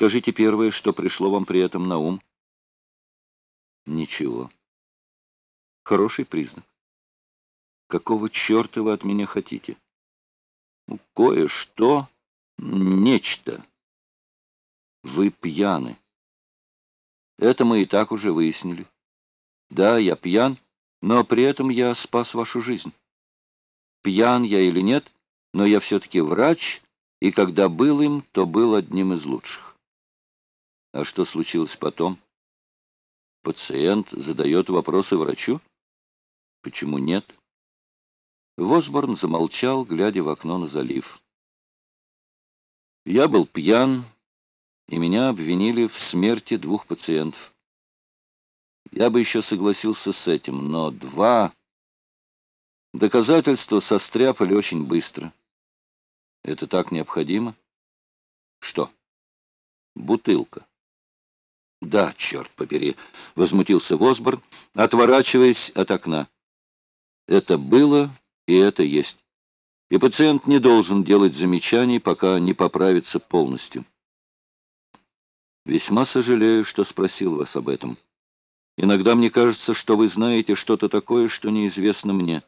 Скажите первое, что пришло вам при этом на ум. Ничего. Хороший признак. Какого черта вы от меня хотите? Ну, кое-что, нечто. Вы пьяны. Это мы и так уже выяснили. Да, я пьян, но при этом я спас вашу жизнь. Пьян я или нет, но я все-таки врач, и когда был им, то был одним из лучших. А что случилось потом? Пациент задает вопросы врачу? Почему нет? Восборн замолчал, глядя в окно на залив. Я был пьян, и меня обвинили в смерти двух пациентов. Я бы еще согласился с этим, но два... Доказательства состряпали очень быстро. Это так необходимо? Что? Бутылка. Да, черт побери, возмутился Восборн, отворачиваясь от окна. Это было и это есть. И пациент не должен делать замечаний, пока не поправится полностью. Весьма сожалею, что спросил вас об этом. Иногда мне кажется, что вы знаете что-то такое, что неизвестно мне.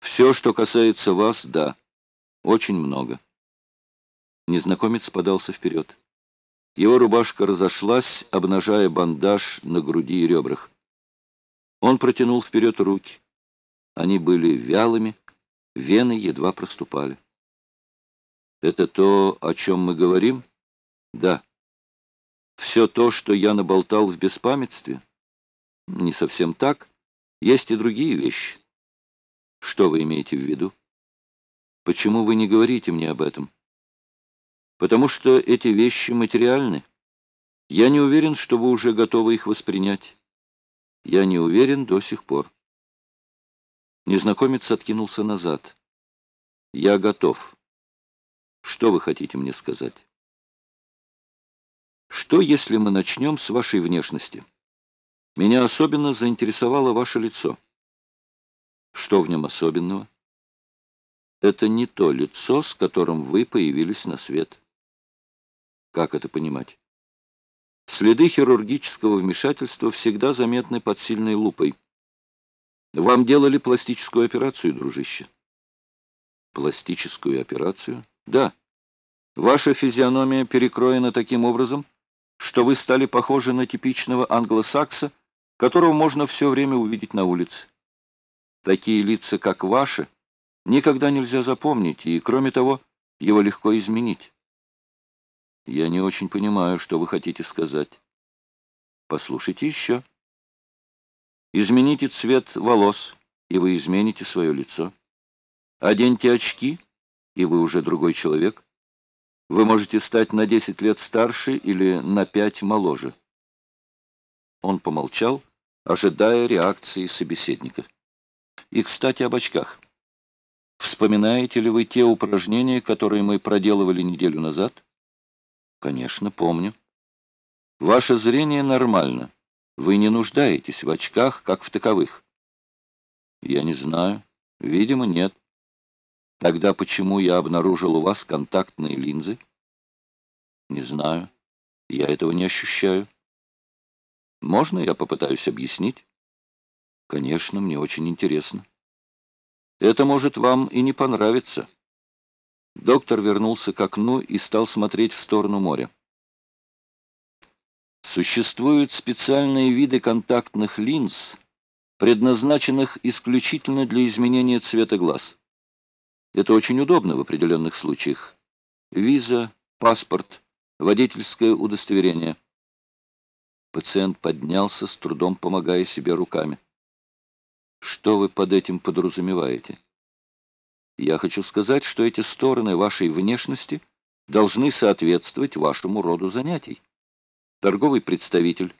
Все, что касается вас, да, очень много. Незнакомец подался вперед. Его рубашка разошлась, обнажая бандаж на груди и ребрах. Он протянул вперед руки. Они были вялыми, вены едва проступали. «Это то, о чем мы говорим?» «Да». «Все то, что я наболтал в беспамятстве?» «Не совсем так. Есть и другие вещи». «Что вы имеете в виду?» «Почему вы не говорите мне об этом?» «Потому что эти вещи материальны. Я не уверен, что вы уже готовы их воспринять. Я не уверен до сих пор». Незнакомец откинулся назад. «Я готов. Что вы хотите мне сказать?» «Что, если мы начнем с вашей внешности? Меня особенно заинтересовало ваше лицо». «Что в нем особенного?» «Это не то лицо, с которым вы появились на свет». «Как это понимать?» Следы хирургического вмешательства всегда заметны под сильной лупой. Вам делали пластическую операцию, дружище? Пластическую операцию? Да. Ваша физиономия перекроена таким образом, что вы стали похожи на типичного англосакса, которого можно все время увидеть на улице. Такие лица, как ваши, никогда нельзя запомнить, и, кроме того, его легко изменить. Я не очень понимаю, что вы хотите сказать. Послушайте еще. Измените цвет волос, и вы измените свое лицо. Оденьте очки, и вы уже другой человек. Вы можете стать на 10 лет старше или на 5 моложе. Он помолчал, ожидая реакции собеседника. И, кстати, об очках. Вспоминаете ли вы те упражнения, которые мы проделывали неделю назад? Конечно, помню. Ваше зрение нормально. Вы не нуждаетесь в очках, как в таковых. Я не знаю. Видимо, нет. Тогда почему я обнаружил у вас контактные линзы? Не знаю. Я этого не ощущаю. Можно я попытаюсь объяснить? Конечно, мне очень интересно. Это может вам и не понравиться. Доктор вернулся к окну и стал смотреть в сторону моря. Существуют специальные виды контактных линз, предназначенных исключительно для изменения цвета глаз. Это очень удобно в определенных случаях. Виза, паспорт, водительское удостоверение. Пациент поднялся, с трудом помогая себе руками. Что вы под этим подразумеваете? Я хочу сказать, что эти стороны вашей внешности должны соответствовать вашему роду занятий торговый представитель,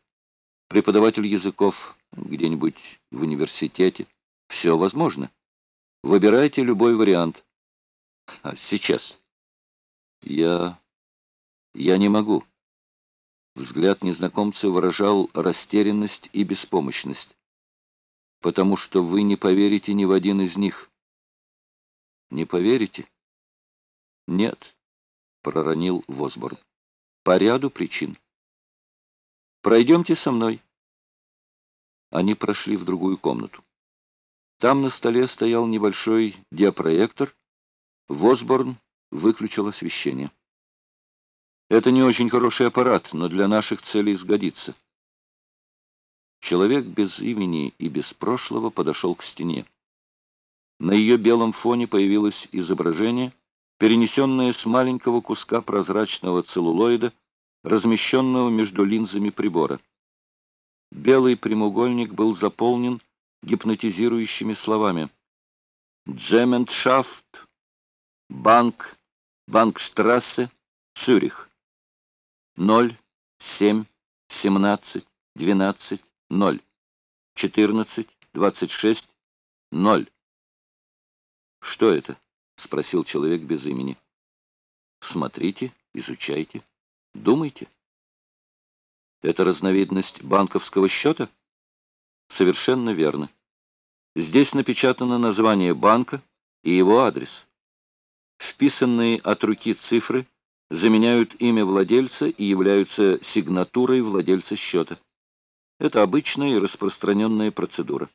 преподаватель языков где-нибудь в университете. Все возможно. Выбирайте любой вариант. А сейчас? Я... я не могу. Взгляд незнакомца выражал растерянность и беспомощность. Потому что вы не поверите ни в один из них. Не поверите? Нет, проронил Возборн. По ряду причин. Пройдемте со мной. Они прошли в другую комнату. Там на столе стоял небольшой диапроектор. Восборн выключил освещение. Это не очень хороший аппарат, но для наших целей сгодится. Человек без имени и без прошлого подошел к стене. На ее белом фоне появилось изображение, перенесенное с маленького куска прозрачного целлулоида, размещенного между линзами прибора. Белый прямоугольник был заполнен гипнотизирующими словами. «Джементшафт», «Банк», «Банкштрассе», «Цюрих». 0, 7, 17, 12, 0, 14, 26, 0. «Что это?» — спросил человек без имени. «Смотрите, изучайте, думайте». «Это разновидность банковского счета?» «Совершенно верно. Здесь напечатано название банка и его адрес. Вписанные от руки цифры заменяют имя владельца и являются сигнатурой владельца счета. Это обычная и распространенная процедура.